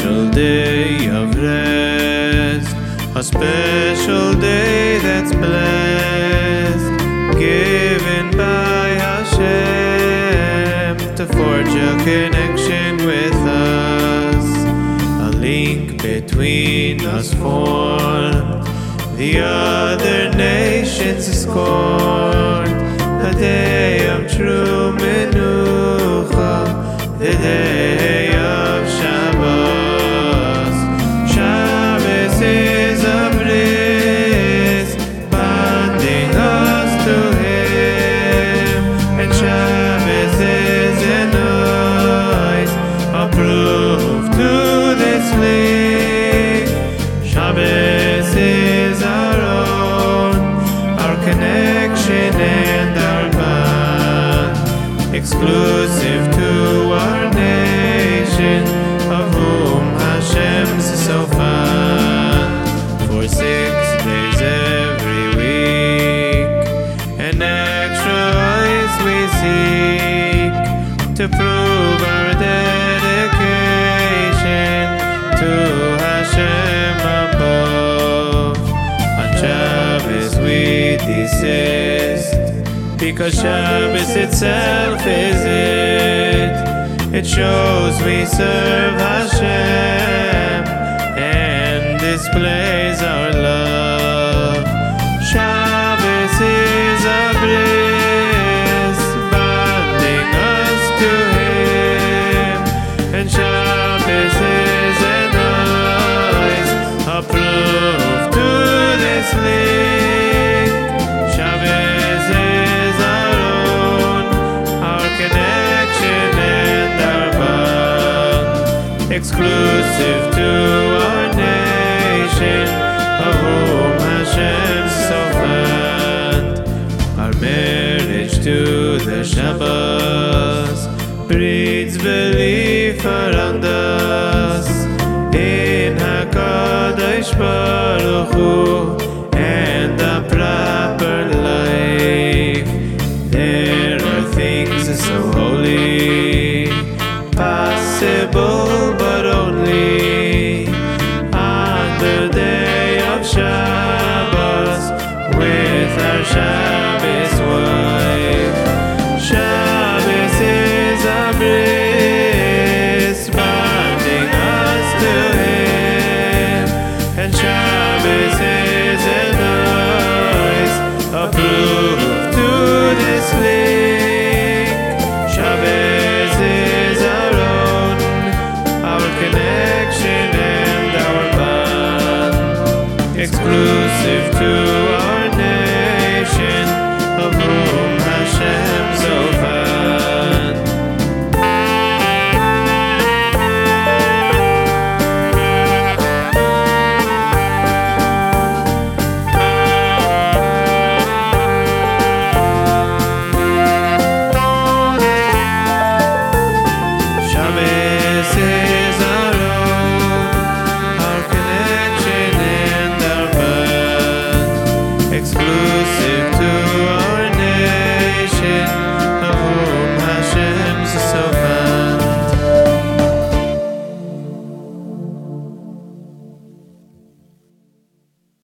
special day of rest, a special day that's blessed, given by Hashem to forge a connection with us, a link between us formed, the other nations scorned, a day of true menucha, the day. Six days every week, and extra eyes we seek to prove our dedication to Hashem above. On Shabbos we desist, because Shabbos itself is it. It shows we serve Hashem and displays our exclusive to our nation, of whom Hashem's fond. Our marriage to the Shabbos breeds belief around us in Hakadosh Baruch Hu Shabbos. Shabbos is a bliss, bonding us to Him, and Shabbos is a noise, approved to. Shabbos is our own, our connection and our bond, exclusive to